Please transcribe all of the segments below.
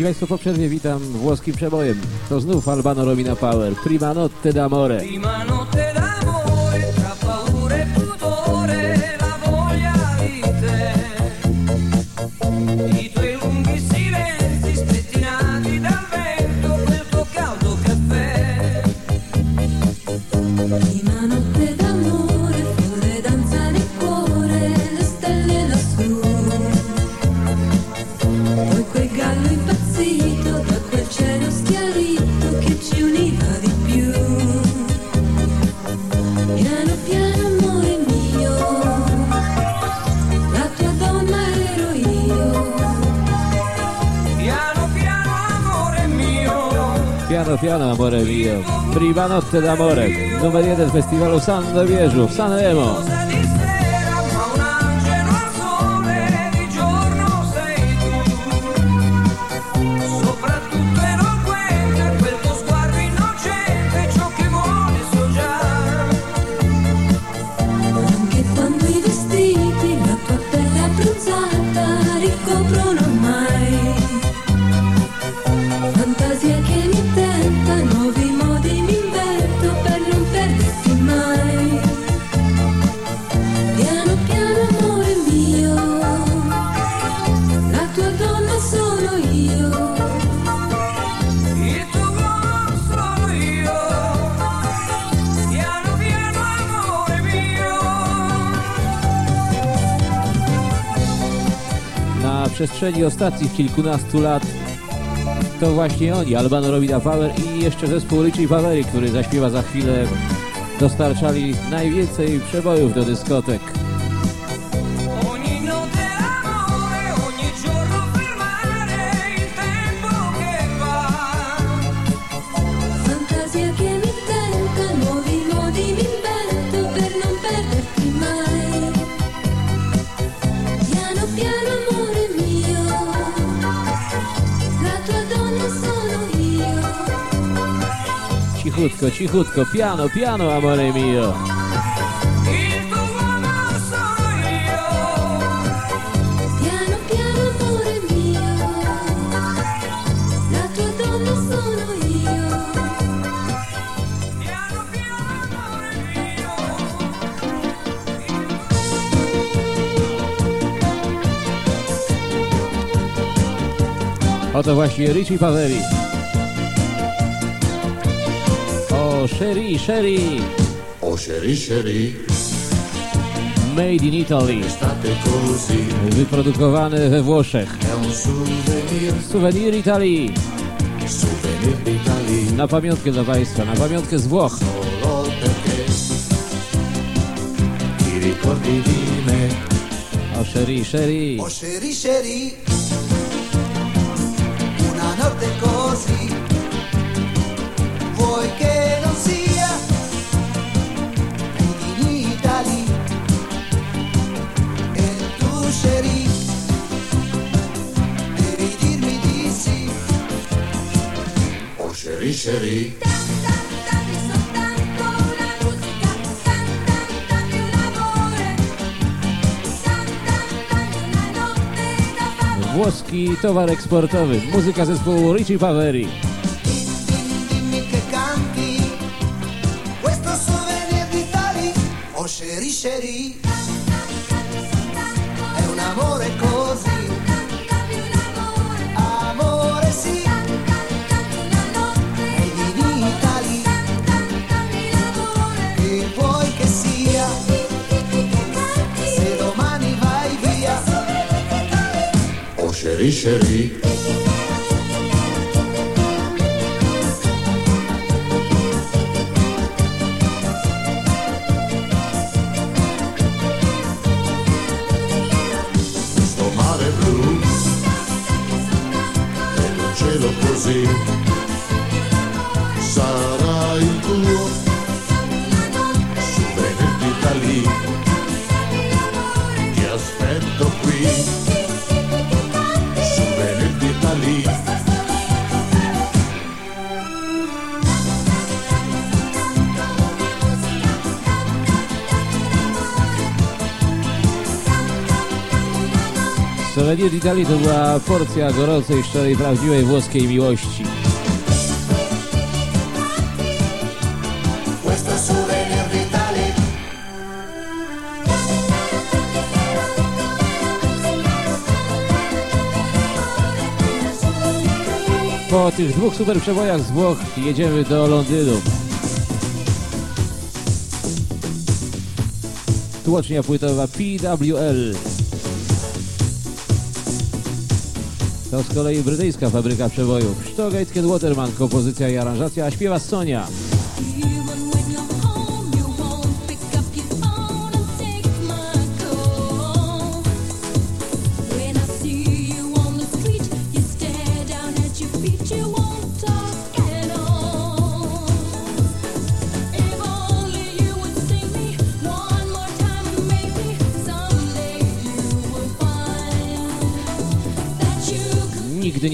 Szanowni Państwo, po przerwie witam włoskim przebojem. To znów Albano Romina Power. Prima notte d'amore, piano piano amore mio. Prima notte d'amore. Non vedete il festival San Diego Sanremo przestrzeni ostatnich kilkunastu lat to właśnie oni, Albano Romina Power i jeszcze zespół Richie Paveri, który zaśpiewa za chwilę, dostarczali najwięcej przebojów do dyskotek. Cichutko, cichutko, piano, piano, amore mio. Il tuo uomo sono io, Piano piano amore mio, la tua donna sono io. piano piano amore mio. Oto właśnie Richie Paveri. O, Sherry, Sherry, Oh Sherry Sherry, made in Italy, wyprodukowane we Włoszech. souvenir, Italii. Na pamiątkę dla Państwa, na pamiątkę z Włoch. O, Sherry, Sherry. Oh Sherry Sherry, fare. Włoski towar eksportowy. Muzyka zespołu Richie Paveri. questo souvenir oh chérie, chérie. Questo mare blu e un cielo così sarà il tuo su Benedita lì. Ti aspetto qui. Melody Itali to była porcja gorącej, szczerej, prawdziwej włoskiej miłości. Po tych dwóch super przebojach z Włoch jedziemy do Londynu. Tłocznia płytowa PWL. To z kolei brytyjska fabryka przebojów. Sztogate Waterman, kompozycja i aranżacja, a śpiewa Sonia.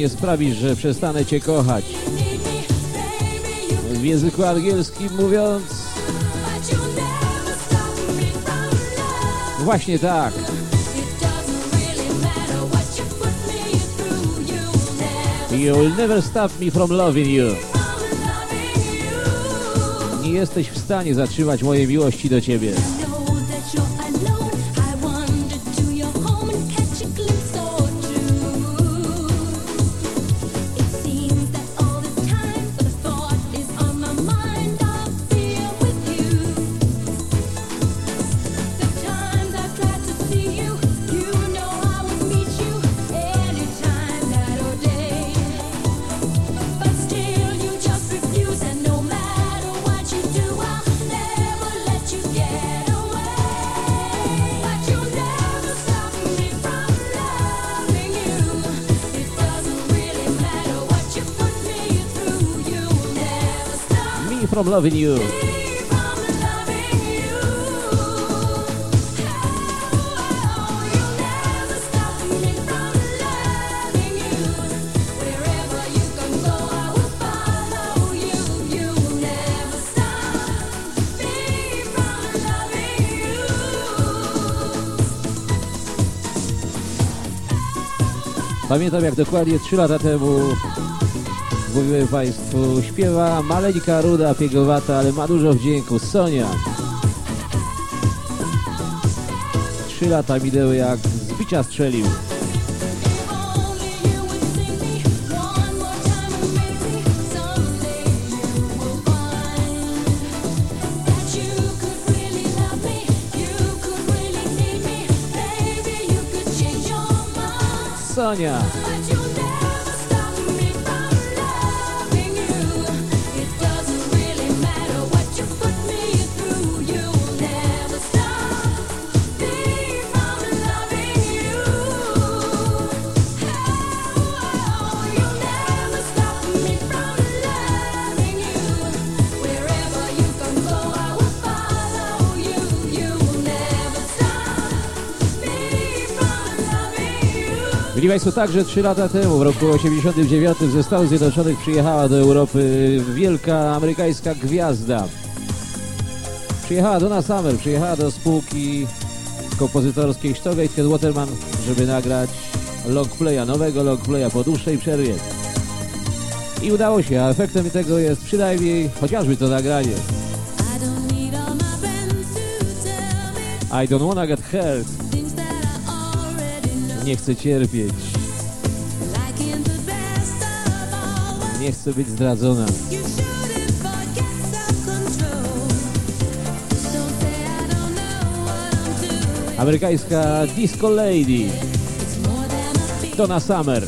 nie sprawisz, że przestanę cię kochać. W języku angielskim mówiąc... Właśnie tak. You'll never stop me from loving you. Nie jesteś w stanie zatrzymać mojej miłości do ciebie. From Loving You. Pamiętam jak dokładnie 3 lata temu powiem Państwu, śpiewa maleńka, ruda, piegowata, ale ma dużo wdzięku, Sonia. Trzy lata minęły jak z bicia strzelił. Sonia. Byli Państwo także 3 lata temu, w roku 89 ze Stanów Zjednoczonych przyjechała do Europy wielka amerykańska gwiazda. Przyjechała do nas Summer, przyjechała do spółki kompozytorskiej Stogate Waterman, żeby nagrać longplaya, nowego longplaya po dłuższej przerwie. I udało się, a efektem tego jest przynajmniej chociażby to nagranie. I don't wanna get hurt. Nie chcę cierpieć. Nie chcę być zdradzona. Amerykańska Disco Lady. Donna Summer.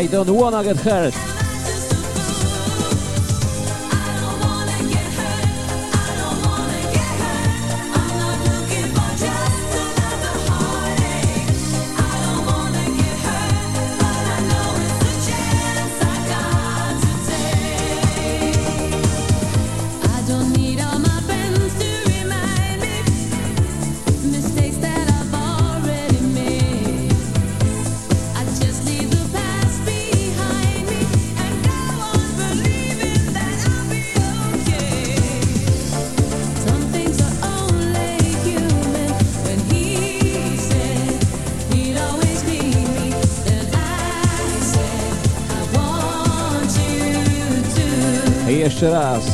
I don't wanna get hurt. Jeszcze raz.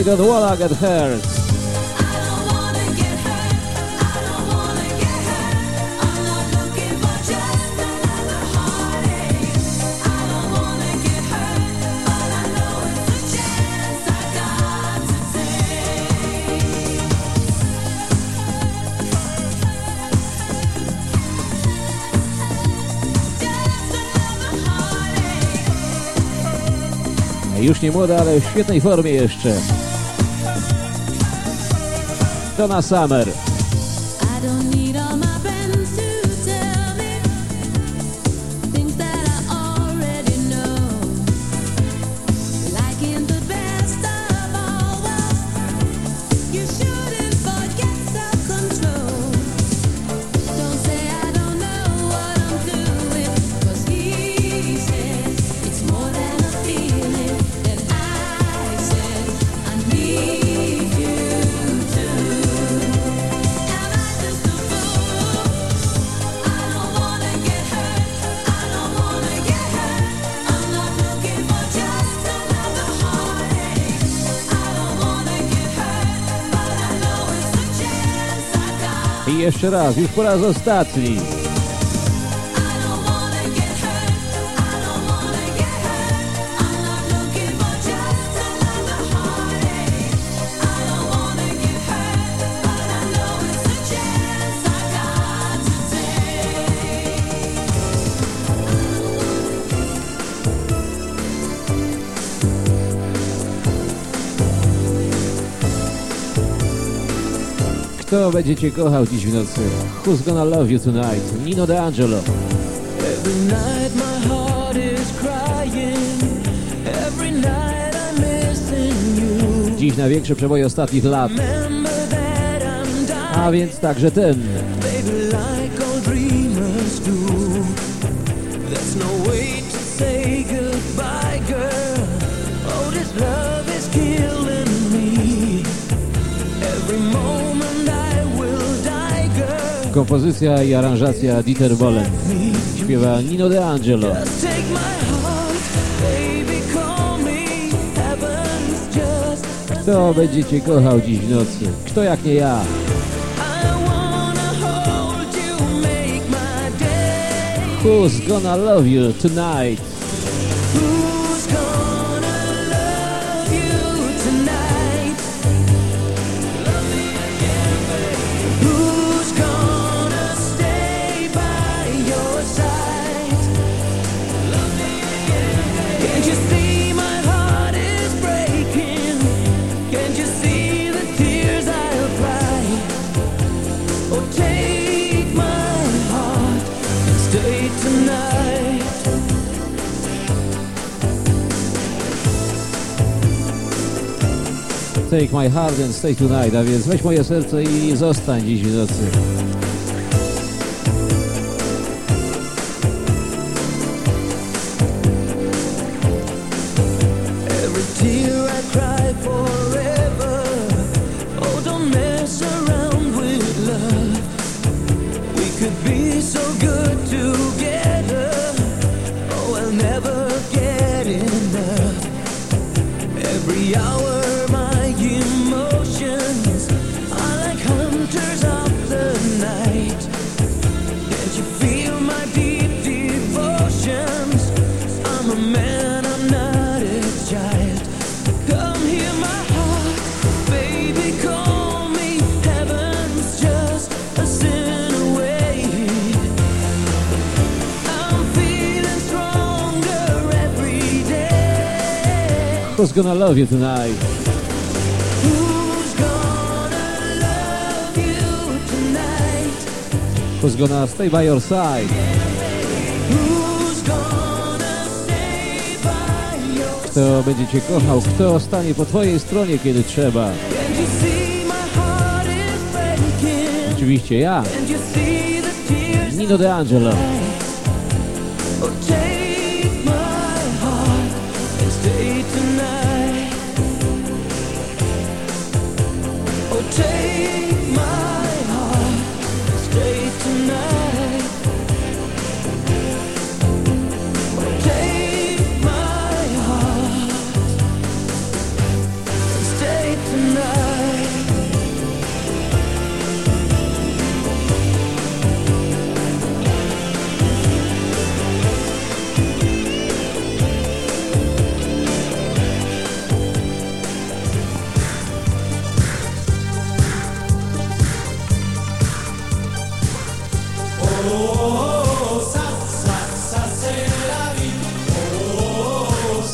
I don't wanna get hurt. Już nie młoda, ale w świetnej formie jeszcze. Donna Summer. Jeszcze raz, już po raz ostatni. Kto będzie cię kochał dziś w nocy? Who's gonna love you tonight? Nino De Angelo. Every night my heart is crying. Every night I'm missing you. Dziś największe przeboje ostatnich lat. A więc także ten. baby, like all dreamers do. There's no way to say goodbye, girl. Oh, this love is killing Kompozycja i aranżacja Dieter Bohlen. Śpiewa Nino De Angelo. Kto będzie cię kochał dziś w nocy? Kto jak nie ja? Who's gonna love you tonight? Take my heart and stay tonight, a więc weź moje serce i zostań dziś w nocy. Gonna love you tonight? Who's gonna love you tonight? Who's gonna stay by your side? Who's gonna stay by your Kto będzie cię kochał? Kto stanie po twojej stronie, kiedy trzeba? Oczywiście ja? Nino De Angelo. Take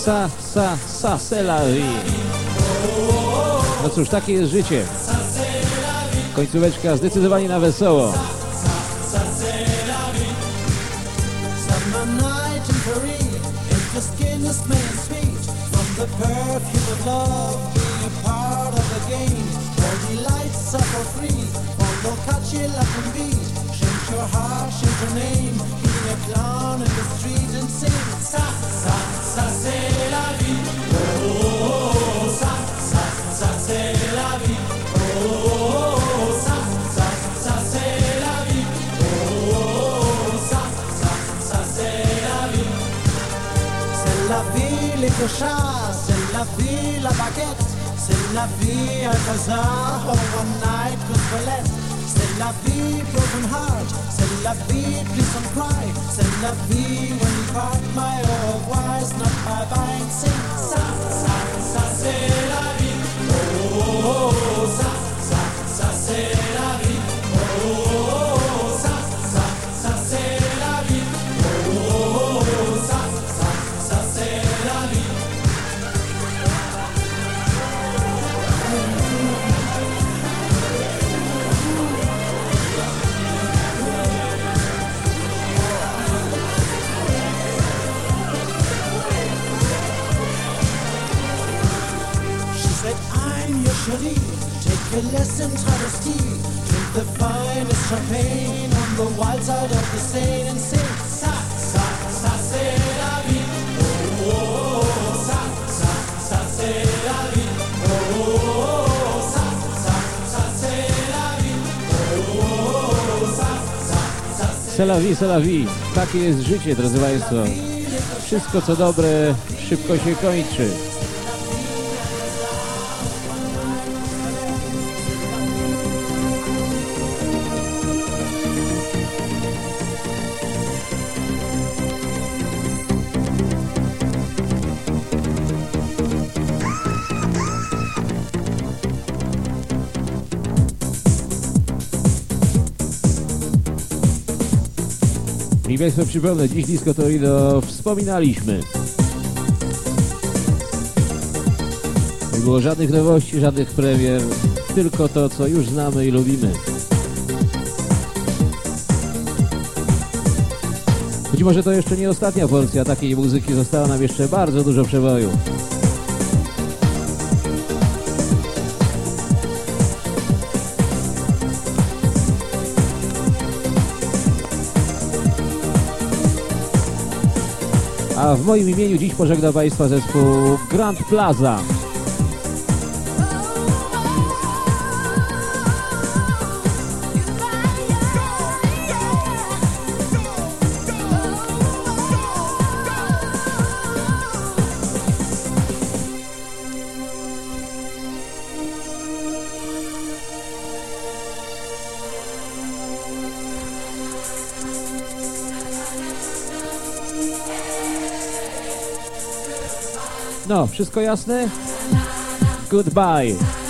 Sa, sa, sa, vie. No cóż, takie jest życie. Końcóweczka zdecydowanie na wesoło. The the. All although catchy like. Heart, change your name, being a clown in the street and sing. Sa, sa, sa, c'est la vie. Oh, oh, oh, sa, sa, sa, c'est la vie. Oh, oh, oh, sa, sa, sa, c'est la vie. Oh, oh, sa, sa, sa, c'est la vie. C'est la vie, les clochards, c'est la vie, la baguette, c'est la vie, un bazar, oh, one night, good toilette. C'est la vie, broken heart, c'est la vie, please don't cry, c'est la vie, when you part, my why is not bye bye, sing, sa, sa, sa, c'est la vie, oh, oh, oh, sa, sa, sa, c'est la vie, champagne on the wild side of the Seine and sing. C'est la vie. Oh, oh, oh. Oh, oh, oh, c'est la vie. Oh, oh, oh, la vie, vie. Takie jest życie, drodzy Państwo. Wszystko co dobre szybko się kończy. I Państwu przypomnę, dziś Disco Torino wspominaliśmy. Nie było żadnych nowości, żadnych premier, tylko to, co już znamy i lubimy. Być może to jeszcze nie ostatnia porcja takiej muzyki, zostało nam jeszcze bardzo dużo przeboju. A w moim imieniu dziś pożegna Państwa zespół Grand Plaza. No, wszystko jasne? Goodbye.